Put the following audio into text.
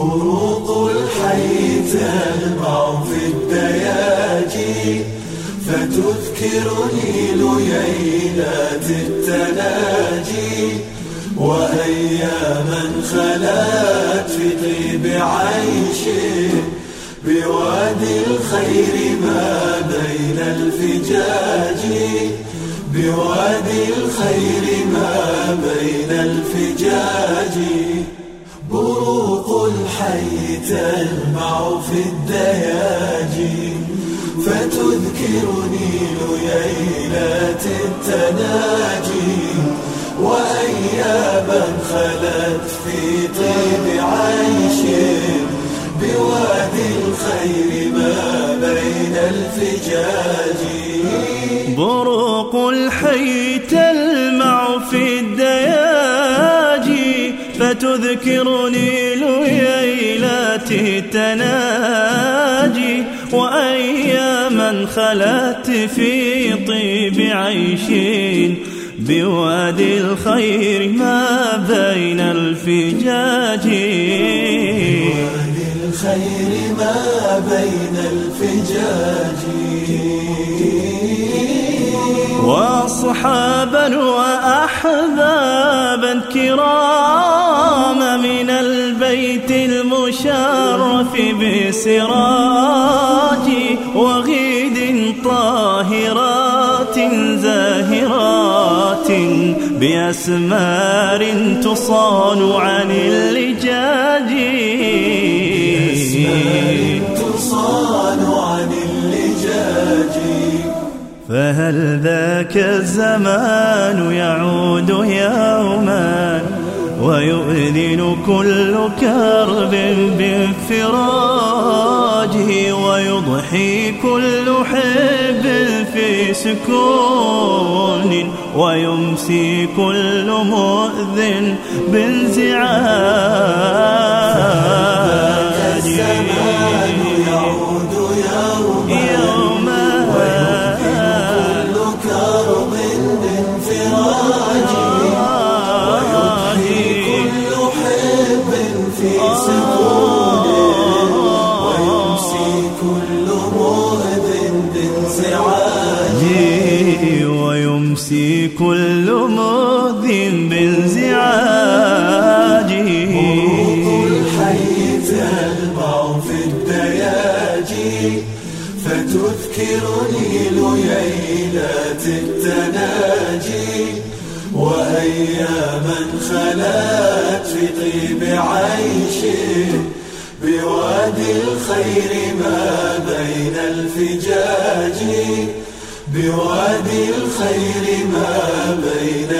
بروق الحي تلمع في الدياجي فتذكرني ليلات التناجي وأياما خلت في طيب عيش بوادي الخير ما بين الفجاج بوادي الخير ما بين الفجاج. الحي تلمع في الدياجي فتذكرني ليلات التناجي وأياما خلت في طيب عيش بوادي الخير ما بين الفجاج. بروق الحي تلمع في الدياجي فتذكرني التناجي وأياما خلت في طيب عيش بوادي الخير ما بين الفجاج الخير ما بين الفجاج واصحابا واحبابا كراما من البيت المشرف بسراج وغيد طاهرات زاهرات بأسمار تصان عن اللجاج تصان عن اللجاج. فهل ذاك الزمان يعود يوما ويؤذن كل كرب بانفراجه ويضحي كل حب في سكون ويمسي كل مؤذن بانزعاج في سكون ويمسي كل مؤذن بانزعاج ويمسي كل مؤذن بانزعاجه بروق الحي تلمع في الدياجي فتذكرني ليلات التناجي وأياما خلت في طيب عيش بوادي الخير ما بين الفجاج بوادي الخير ما بين